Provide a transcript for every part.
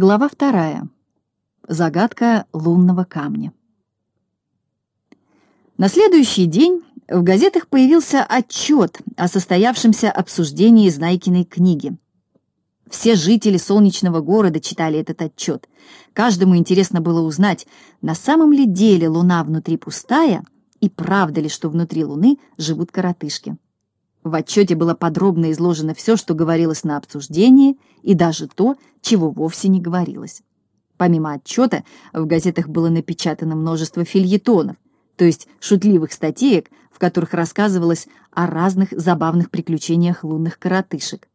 Глава вторая. Загадка лунного камня. На следующий день в газетах появился отчет о состоявшемся обсуждении Знайкиной книги. Все жители солнечного города читали этот отчет. Каждому интересно было узнать, на самом ли деле Луна внутри пустая и правда ли, что внутри Луны живут коротышки. В отчете было подробно изложено все, что говорилось на обсуждении, и даже то, чего вовсе не говорилось. Помимо отчета, в газетах было напечатано множество фильетонов, то есть шутливых статеек, в которых рассказывалось о разных забавных приключениях лунных коротышек.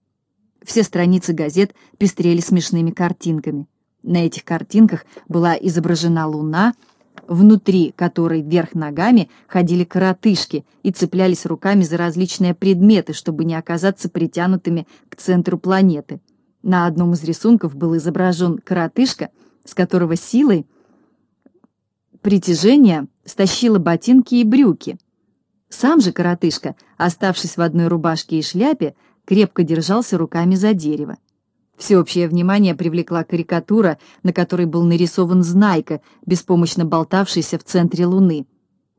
Все страницы газет пестрели смешными картинками. На этих картинках была изображена луна, внутри которой вверх ногами ходили коротышки и цеплялись руками за различные предметы, чтобы не оказаться притянутыми к центру планеты. На одном из рисунков был изображен коротышка, с которого силой притяжения стащила ботинки и брюки. Сам же коротышка, оставшись в одной рубашке и шляпе, крепко держался руками за дерево. Всеобщее внимание привлекла карикатура, на которой был нарисован Знайка, беспомощно болтавшийся в центре луны.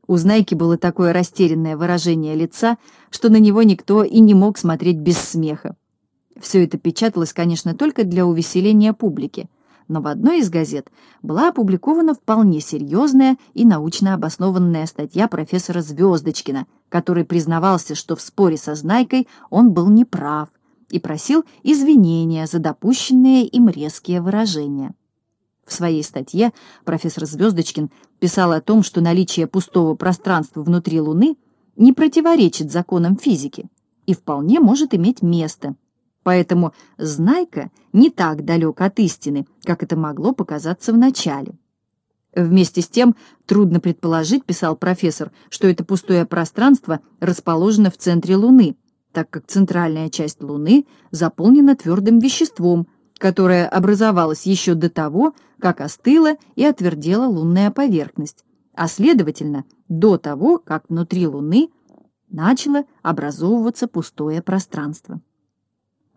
У Знайки было такое растерянное выражение лица, что на него никто и не мог смотреть без смеха. Все это печаталось, конечно, только для увеселения публики, но в одной из газет была опубликована вполне серьезная и научно обоснованная статья профессора Звездочкина, который признавался, что в споре со Знайкой он был неправ, и просил извинения за допущенные им резкие выражения. В своей статье профессор Звездочкин писал о том, что наличие пустого пространства внутри Луны не противоречит законам физики и вполне может иметь место. Поэтому Знайка не так далек от истины, как это могло показаться в начале. Вместе с тем, трудно предположить, писал профессор, что это пустое пространство расположено в центре Луны, так как центральная часть Луны заполнена твердым веществом, которое образовалось еще до того, как остыла и отвердела лунная поверхность, а следовательно, до того, как внутри Луны начало образовываться пустое пространство.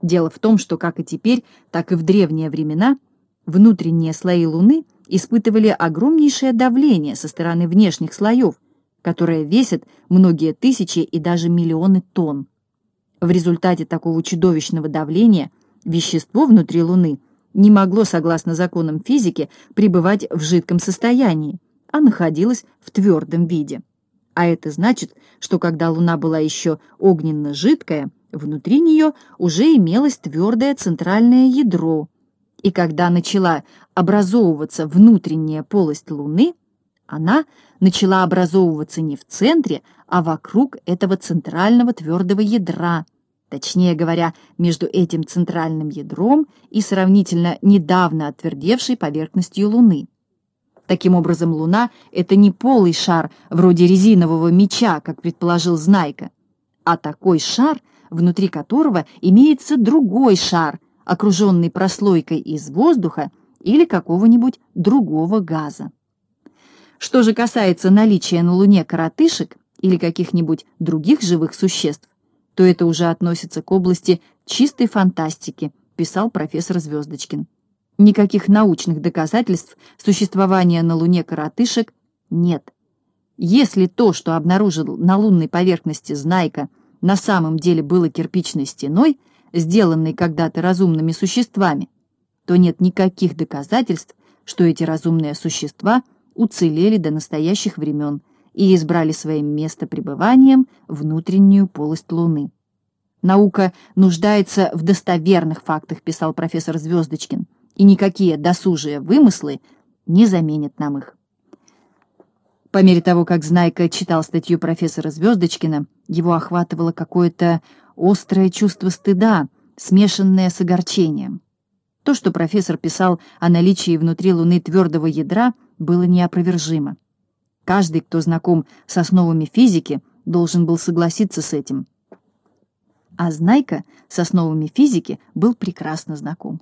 Дело в том, что как и теперь, так и в древние времена внутренние слои Луны испытывали огромнейшее давление со стороны внешних слоев, которое весит многие тысячи и даже миллионы тонн. В результате такого чудовищного давления вещество внутри Луны не могло, согласно законам физики, пребывать в жидком состоянии, а находилось в твердом виде. А это значит, что когда Луна была еще огненно-жидкая, внутри нее уже имелось твердое центральное ядро, и когда начала образовываться внутренняя полость Луны, она начала образовываться не в центре, а вокруг этого центрального твердого ядра, точнее говоря, между этим центральным ядром и сравнительно недавно отвердевшей поверхностью Луны. Таким образом, Луна — это не полый шар, вроде резинового меча, как предположил Знайка, а такой шар, внутри которого имеется другой шар, окруженный прослойкой из воздуха или какого-нибудь другого газа. Что же касается наличия на Луне коротышек или каких-нибудь других живых существ, то это уже относится к области чистой фантастики, писал профессор Звездочкин. Никаких научных доказательств существования на Луне коротышек нет. Если то, что обнаружил на лунной поверхности Знайка, на самом деле было кирпичной стеной, сделанной когда-то разумными существами, то нет никаких доказательств, что эти разумные существа – уцелели до настоящих времен и избрали своим местопребыванием внутреннюю полость Луны. «Наука нуждается в достоверных фактах», — писал профессор Звездочкин, «и никакие досужие вымыслы не заменят нам их». По мере того, как Знайка читал статью профессора Звездочкина, его охватывало какое-то острое чувство стыда, смешанное с огорчением. То, что профессор писал о наличии внутри Луны твердого ядра — было неопровержимо. Каждый, кто знаком с основами физики, должен был согласиться с этим. А Знайка с основами физики был прекрасно знаком.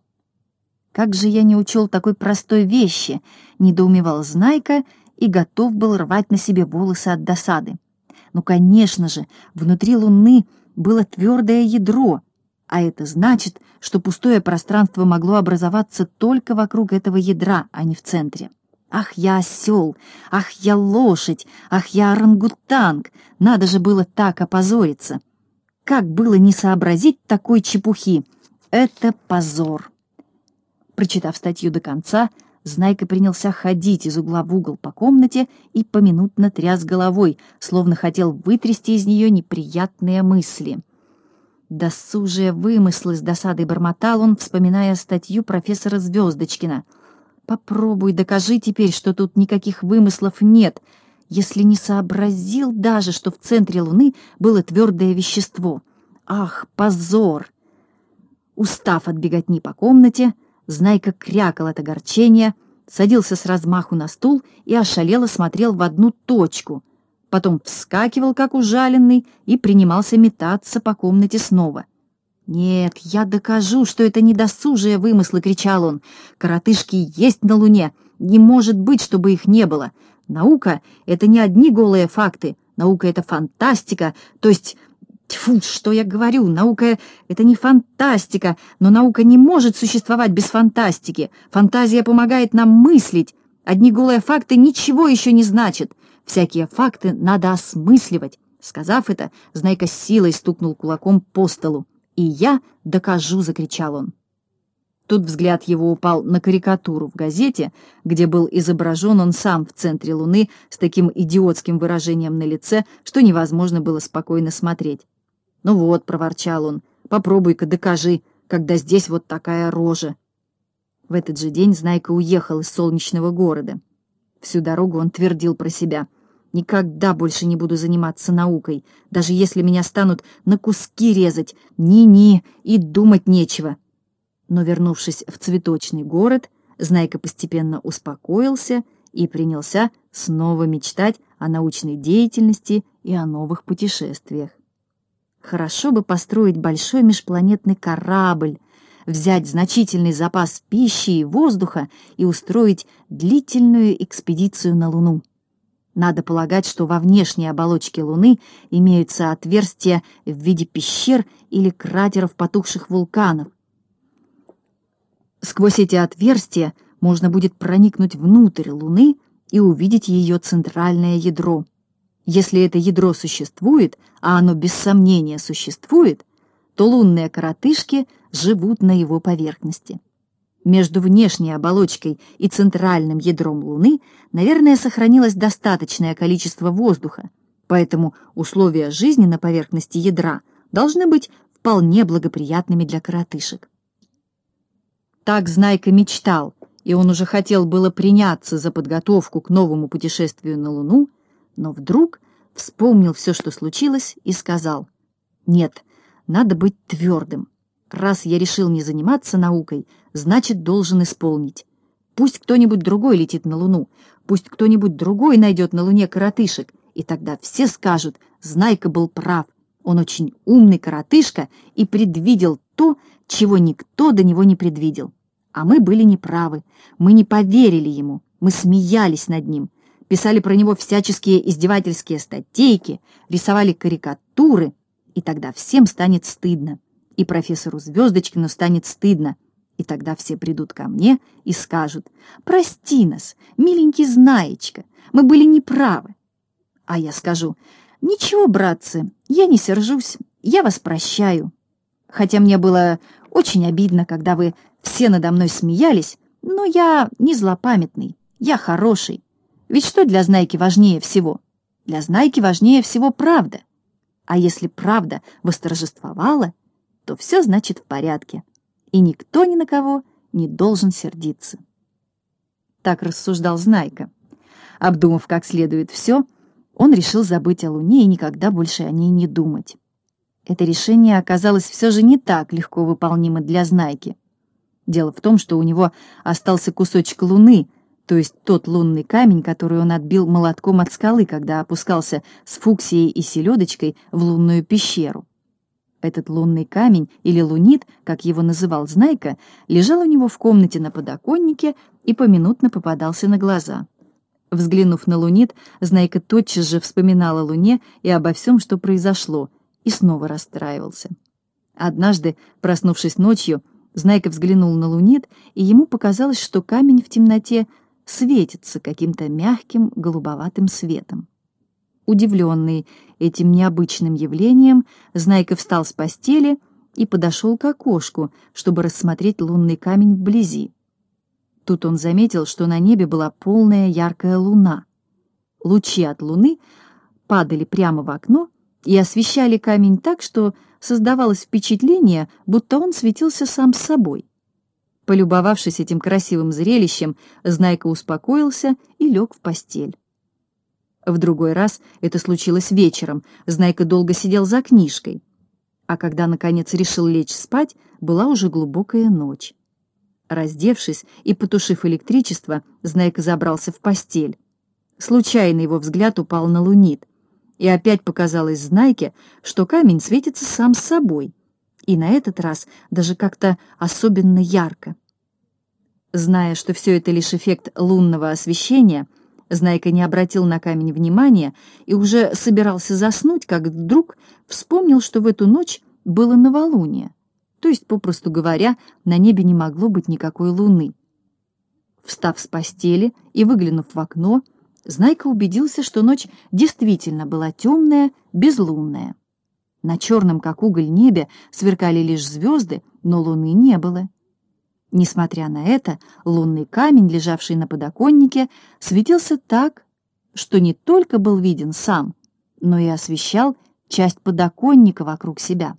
«Как же я не учел такой простой вещи!» — недоумевал Знайка и готов был рвать на себе волосы от досады. Ну, конечно же, внутри Луны было твердое ядро, А это значит, что пустое пространство могло образоваться только вокруг этого ядра, а не в центре. Ах, я осел! Ах, я лошадь! Ах, я орангутанг! Надо же было так опозориться! Как было не сообразить такой чепухи? Это позор! Прочитав статью до конца, Знайка принялся ходить из угла в угол по комнате и поминутно тряс головой, словно хотел вытрясти из нее неприятные мысли. Досужие вымыслы с досадой бормотал он, вспоминая статью профессора Звездочкина. «Попробуй, докажи теперь, что тут никаких вымыслов нет, если не сообразил даже, что в центре Луны было твердое вещество. Ах, позор!» Устав от беготни по комнате, Знайка крякал от огорчения, садился с размаху на стул и ошалело смотрел в одну точку, потом вскакивал, как ужаленный, и принимался метаться по комнате снова. «Нет, я докажу, что это не досужие вымыслы!» — кричал он. «Коротышки есть на Луне! Не может быть, чтобы их не было! Наука — это не одни голые факты, наука — это фантастика, то есть Тьфу, что я говорю, наука — это не фантастика, но наука не может существовать без фантастики. Фантазия помогает нам мыслить. Одни голые факты ничего еще не значат. Всякие факты надо осмысливать. Сказав это, Знайка с силой стукнул кулаком по столу. «И я докажу!» — закричал он. Тут взгляд его упал на карикатуру в газете, где был изображен он сам в центре Луны с таким идиотским выражением на лице, что невозможно было спокойно смотреть. «Ну вот», — проворчал он, — «попробуй-ка докажи, когда здесь вот такая рожа». В этот же день Знайка уехал из солнечного города. Всю дорогу он твердил про себя. «Никогда больше не буду заниматься наукой, даже если меня станут на куски резать. Ни-ни, и думать нечего». Но, вернувшись в цветочный город, Знайка постепенно успокоился и принялся снова мечтать о научной деятельности и о новых путешествиях. Хорошо бы построить большой межпланетный корабль, взять значительный запас пищи и воздуха и устроить длительную экспедицию на Луну. Надо полагать, что во внешней оболочке Луны имеются отверстия в виде пещер или кратеров потухших вулканов. Сквозь эти отверстия можно будет проникнуть внутрь Луны и увидеть ее центральное ядро. Если это ядро существует, а оно без сомнения существует, то лунные коротышки живут на его поверхности. Между внешней оболочкой и центральным ядром Луны, наверное, сохранилось достаточное количество воздуха, поэтому условия жизни на поверхности ядра должны быть вполне благоприятными для коротышек. Так Знайка мечтал, и он уже хотел было приняться за подготовку к новому путешествию на Луну, но вдруг вспомнил все, что случилось, и сказал, «Нет, надо быть твердым. Раз я решил не заниматься наукой, значит, должен исполнить. Пусть кто-нибудь другой летит на Луну, пусть кто-нибудь другой найдет на Луне коротышек, и тогда все скажут, Знайка был прав, он очень умный коротышка и предвидел то, чего никто до него не предвидел. А мы были неправы, мы не поверили ему, мы смеялись над ним, писали про него всяческие издевательские статейки, рисовали карикатуры, и тогда всем станет стыдно. И профессору Звездочкину станет стыдно. И тогда все придут ко мне и скажут, «Прости нас, миленький знаечка, мы были неправы». А я скажу, «Ничего, братцы, я не сержусь, я вас прощаю». Хотя мне было очень обидно, когда вы все надо мной смеялись, но я не злопамятный, я хороший. Ведь что для Знайки важнее всего? Для Знайки важнее всего правда. А если правда восторжествовала, то все значит в порядке, и никто ни на кого не должен сердиться. Так рассуждал Знайка. Обдумав как следует все, он решил забыть о Луне и никогда больше о ней не думать. Это решение оказалось все же не так легко выполнимо для Знайки. Дело в том, что у него остался кусочек Луны, то есть тот лунный камень, который он отбил молотком от скалы, когда опускался с фуксией и селедочкой в лунную пещеру. Этот лунный камень, или лунит, как его называл Знайка, лежал у него в комнате на подоконнике и поминутно попадался на глаза. Взглянув на лунит, Знайка тотчас же вспоминал о луне и обо всем, что произошло, и снова расстраивался. Однажды, проснувшись ночью, Знайка взглянул на лунит, и ему показалось, что камень в темноте светится каким-то мягким голубоватым светом. Удивленный этим необычным явлением, Знайка встал с постели и подошел к окошку, чтобы рассмотреть лунный камень вблизи. Тут он заметил, что на небе была полная яркая луна. Лучи от луны падали прямо в окно и освещали камень так, что создавалось впечатление, будто он светился сам с собой. Полюбовавшись этим красивым зрелищем, Знайка успокоился и лег в постель. В другой раз это случилось вечером. Знайка долго сидел за книжкой. А когда, наконец, решил лечь спать, была уже глубокая ночь. Раздевшись и потушив электричество, Знайка забрался в постель. Случайно его взгляд упал на лунит, и опять показалось Знайке, что камень светится сам с собой, и на этот раз даже как-то особенно ярко. Зная, что все это лишь эффект лунного освещения, Знайка не обратил на камень внимания и уже собирался заснуть, как вдруг вспомнил, что в эту ночь было новолуние, то есть, попросту говоря, на небе не могло быть никакой луны. Встав с постели и выглянув в окно, Знайка убедился, что ночь действительно была темная, безлунная. На черном, как уголь, небе сверкали лишь звезды, но луны не было. Несмотря на это, лунный камень, лежавший на подоконнике, светился так, что не только был виден сам, но и освещал часть подоконника вокруг себя.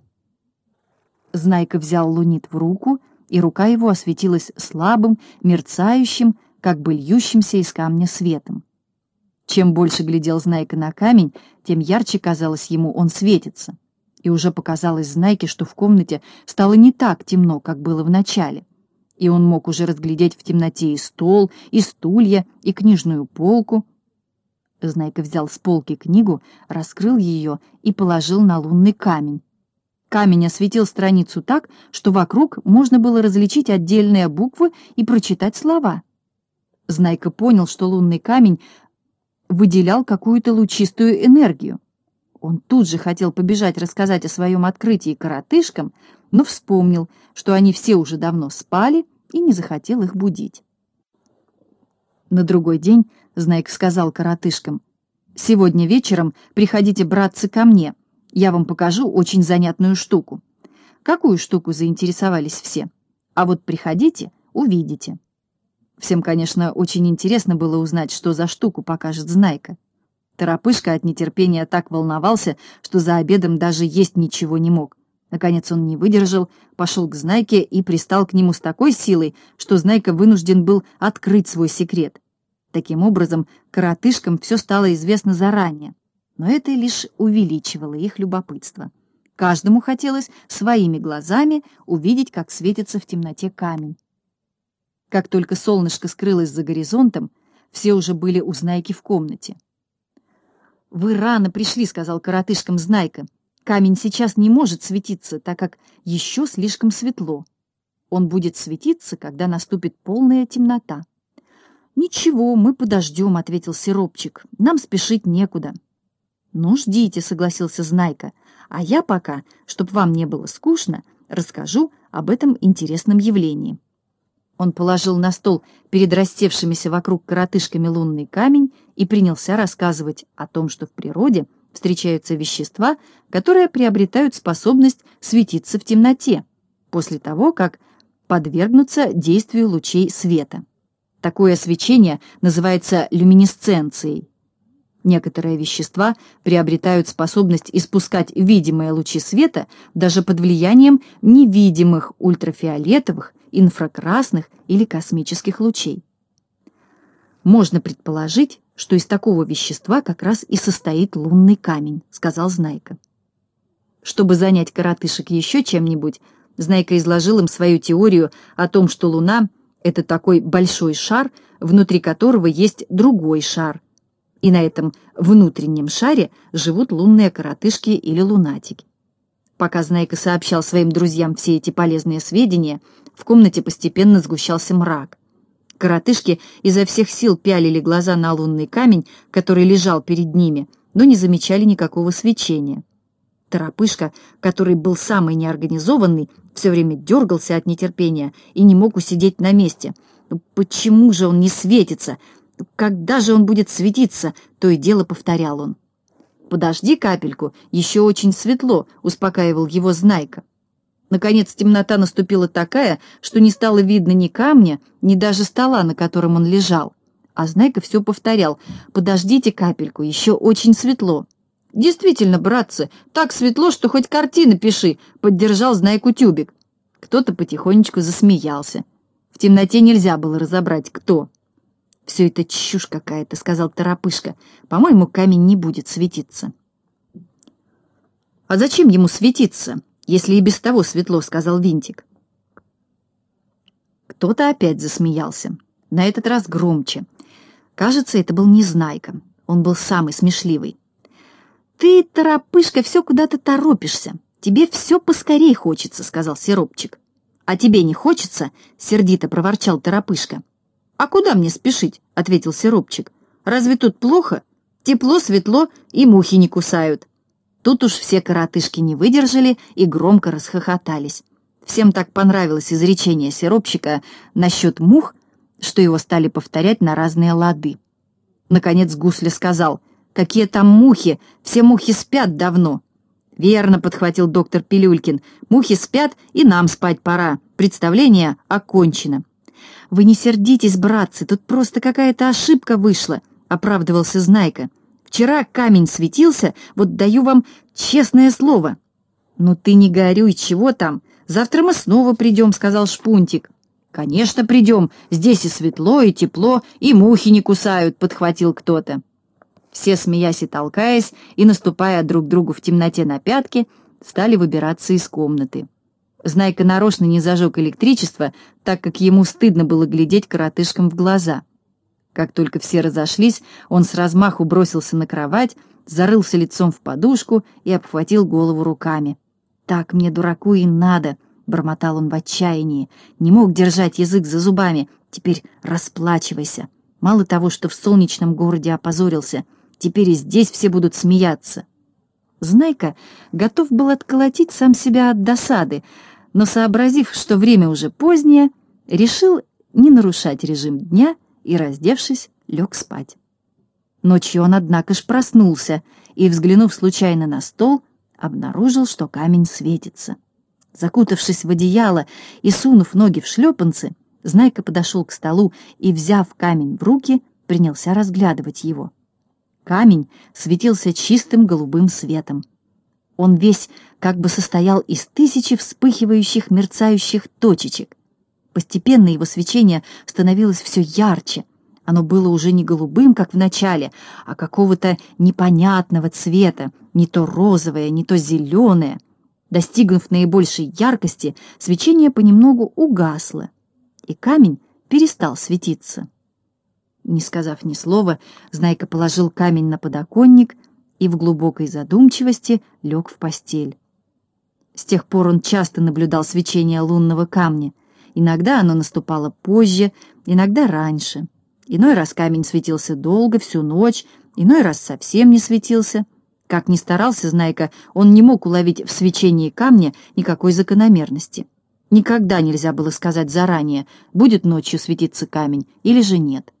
Знайка взял лунит в руку, и рука его осветилась слабым, мерцающим, как бы льющимся из камня светом. Чем больше глядел Знайка на камень, тем ярче казалось ему, он светится. И уже показалось Знайке, что в комнате стало не так темно, как было в начале и он мог уже разглядеть в темноте и стол, и стулья, и книжную полку. Знайка взял с полки книгу, раскрыл ее и положил на лунный камень. Камень осветил страницу так, что вокруг можно было различить отдельные буквы и прочитать слова. Знайка понял, что лунный камень выделял какую-то лучистую энергию. Он тут же хотел побежать рассказать о своем открытии коротышкам, но вспомнил, что они все уже давно спали, и не захотел их будить. На другой день Знайк сказал коротышкам, «Сегодня вечером приходите, братцы, ко мне. Я вам покажу очень занятную штуку». Какую штуку заинтересовались все? А вот приходите, увидите. Всем, конечно, очень интересно было узнать, что за штуку покажет Знайка. Торопышка от нетерпения так волновался, что за обедом даже есть ничего не мог. Наконец он не выдержал, пошел к Знайке и пристал к нему с такой силой, что Знайка вынужден был открыть свой секрет. Таким образом, коротышкам все стало известно заранее, но это лишь увеличивало их любопытство. Каждому хотелось своими глазами увидеть, как светится в темноте камень. Как только солнышко скрылось за горизонтом, все уже были у Знайки в комнате. «Вы рано пришли», — сказал коротышкам Знайка. «Камень сейчас не может светиться, так как еще слишком светло. Он будет светиться, когда наступит полная темнота». «Ничего, мы подождем», — ответил Сиропчик. «Нам спешить некуда». «Ну, ждите», — согласился Знайка. «А я пока, чтобы вам не было скучно, расскажу об этом интересном явлении». Он положил на стол перед растевшимися вокруг коротышками лунный камень и принялся рассказывать о том, что в природе встречаются вещества, которые приобретают способность светиться в темноте после того, как подвергнутся действию лучей света. Такое свечение называется люминесценцией. Некоторые вещества приобретают способность испускать видимые лучи света даже под влиянием невидимых ультрафиолетовых инфракрасных или космических лучей. Можно предположить, что из такого вещества как раз и состоит лунный камень, сказал Знайка. Чтобы занять коротышек еще чем-нибудь, Знайка изложил им свою теорию о том, что Луна — это такой большой шар, внутри которого есть другой шар, и на этом внутреннем шаре живут лунные коротышки или лунатики. Пока Знайка сообщал своим друзьям все эти полезные сведения, в комнате постепенно сгущался мрак. Коротышки изо всех сил пялили глаза на лунный камень, который лежал перед ними, но не замечали никакого свечения. Торопышка, который был самый неорганизованный, все время дергался от нетерпения и не мог усидеть на месте. «Ну, почему же он не светится? Когда же он будет светиться? То и дело повторял он. «Подожди капельку, еще очень светло», — успокаивал его Знайка. Наконец темнота наступила такая, что не стало видно ни камня, ни даже стола, на котором он лежал. А Знайка все повторял «Подождите капельку, еще очень светло». «Действительно, братцы, так светло, что хоть картины пиши», — поддержал Знайку Тюбик. Кто-то потихонечку засмеялся. В темноте нельзя было разобрать, кто. «Все это чушь какая-то», — сказал Торопышка. «По-моему, камень не будет светиться». «А зачем ему светиться, если и без того светло?» — сказал Винтик. Кто-то опять засмеялся, на этот раз громче. Кажется, это был Незнайка, он был самый смешливый. «Ты, торопышка, все куда-то торопишься. Тебе все поскорей хочется», — сказал Сиропчик. «А тебе не хочется?» — сердито проворчал торопышка. «А куда мне спешить?» — ответил Сиропчик. «Разве тут плохо? Тепло, светло и мухи не кусают». Тут уж все коротышки не выдержали и громко расхохотались. Всем так понравилось изречение Сиропчика насчет мух, что его стали повторять на разные лады. Наконец Гусля сказал — Какие там мухи? Все мухи спят давно. Верно, подхватил доктор Пилюлькин. Мухи спят, и нам спать пора. Представление окончено. Вы не сердитесь, братцы, тут просто какая-то ошибка вышла, оправдывался Знайка. Вчера камень светился, вот даю вам честное слово. Ну ты не горюй, чего там? Завтра мы снова придем, сказал Шпунтик. Конечно, придем. Здесь и светло, и тепло, и мухи не кусают, подхватил кто-то. Все, смеясь и толкаясь, и наступая друг другу в темноте на пятки, стали выбираться из комнаты. Знайка нарочно не зажег электричество, так как ему стыдно было глядеть коротышкам в глаза. Как только все разошлись, он с размаху бросился на кровать, зарылся лицом в подушку и обхватил голову руками. «Так мне, дураку, и надо!» — бормотал он в отчаянии. Не мог держать язык за зубами. «Теперь расплачивайся!» Мало того, что в солнечном городе опозорился — Теперь и здесь все будут смеяться. Знайка готов был отколотить сам себя от досады, но, сообразив, что время уже позднее, решил не нарушать режим дня и, раздевшись, лег спать. Ночью он, однако ж, проснулся и, взглянув случайно на стол, обнаружил, что камень светится. Закутавшись в одеяло и сунув ноги в шлепанцы, Знайка подошел к столу и, взяв камень в руки, принялся разглядывать его. Камень светился чистым голубым светом. Он весь как бы состоял из тысячи вспыхивающих мерцающих точечек. Постепенно его свечение становилось все ярче. Оно было уже не голубым, как в начале, а какого-то непонятного цвета, не то розовое, не то зеленое. Достигнув наибольшей яркости, свечение понемногу угасло, и камень перестал светиться. Не сказав ни слова, Знайка положил камень на подоконник и в глубокой задумчивости лег в постель. С тех пор он часто наблюдал свечение лунного камня. Иногда оно наступало позже, иногда раньше. Иной раз камень светился долго, всю ночь, иной раз совсем не светился. Как ни старался Знайка, он не мог уловить в свечении камня никакой закономерности. Никогда нельзя было сказать заранее, будет ночью светиться камень или же нет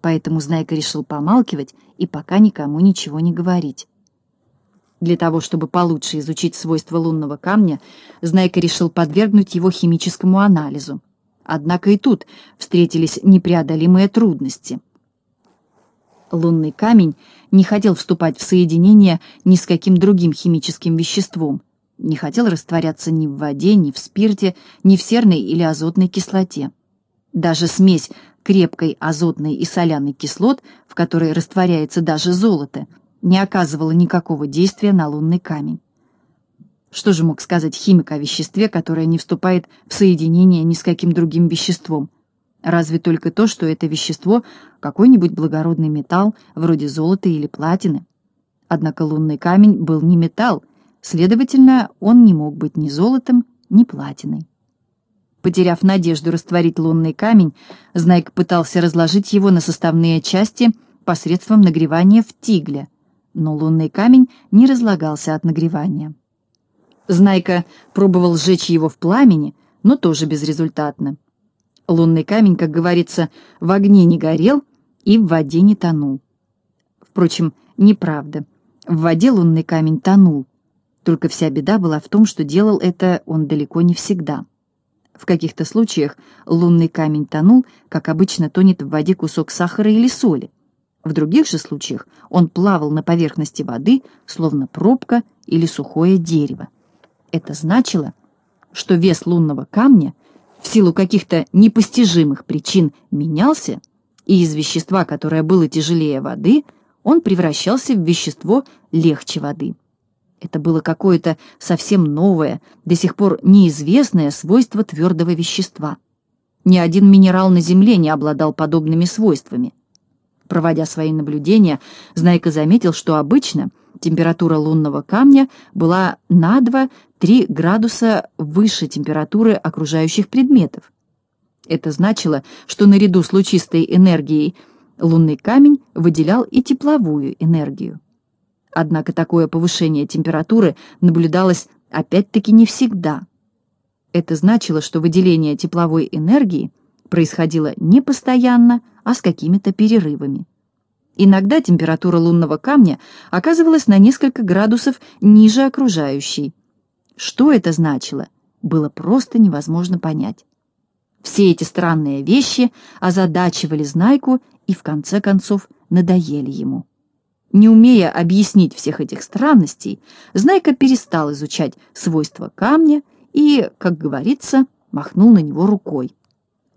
поэтому Знайка решил помалкивать и пока никому ничего не говорить. Для того, чтобы получше изучить свойства лунного камня, Знайка решил подвергнуть его химическому анализу. Однако и тут встретились непреодолимые трудности. Лунный камень не хотел вступать в соединение ни с каким другим химическим веществом, не хотел растворяться ни в воде, ни в спирте, ни в серной или азотной кислоте. Даже смесь крепкой азотной и соляной кислот, в которой растворяется даже золото, не оказывала никакого действия на лунный камень. Что же мог сказать химик о веществе, которое не вступает в соединение ни с каким другим веществом? Разве только то, что это вещество — какой-нибудь благородный металл, вроде золота или платины. Однако лунный камень был не металл, следовательно, он не мог быть ни золотом, ни платиной. Потеряв надежду растворить лунный камень, Знайка пытался разложить его на составные части посредством нагревания в тигле, но лунный камень не разлагался от нагревания. Знайка пробовал сжечь его в пламени, но тоже безрезультатно. Лунный камень, как говорится, в огне не горел и в воде не тонул. Впрочем, неправда. В воде лунный камень тонул. Только вся беда была в том, что делал это он далеко не всегда. В каких-то случаях лунный камень тонул, как обычно тонет в воде кусок сахара или соли. В других же случаях он плавал на поверхности воды, словно пробка или сухое дерево. Это значило, что вес лунного камня в силу каких-то непостижимых причин менялся, и из вещества, которое было тяжелее воды, он превращался в вещество легче воды. Это было какое-то совсем новое, до сих пор неизвестное свойство твердого вещества. Ни один минерал на Земле не обладал подобными свойствами. Проводя свои наблюдения, Знайка заметил, что обычно температура лунного камня была на 2-3 градуса выше температуры окружающих предметов. Это значило, что наряду с лучистой энергией лунный камень выделял и тепловую энергию. Однако такое повышение температуры наблюдалось опять-таки не всегда. Это значило, что выделение тепловой энергии происходило не постоянно, а с какими-то перерывами. Иногда температура лунного камня оказывалась на несколько градусов ниже окружающей. Что это значило, было просто невозможно понять. Все эти странные вещи озадачивали Знайку и, в конце концов, надоели ему. Не умея объяснить всех этих странностей, Знайка перестал изучать свойства камня и, как говорится, махнул на него рукой.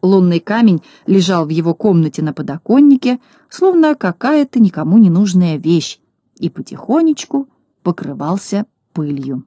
Лунный камень лежал в его комнате на подоконнике, словно какая-то никому не нужная вещь, и потихонечку покрывался пылью.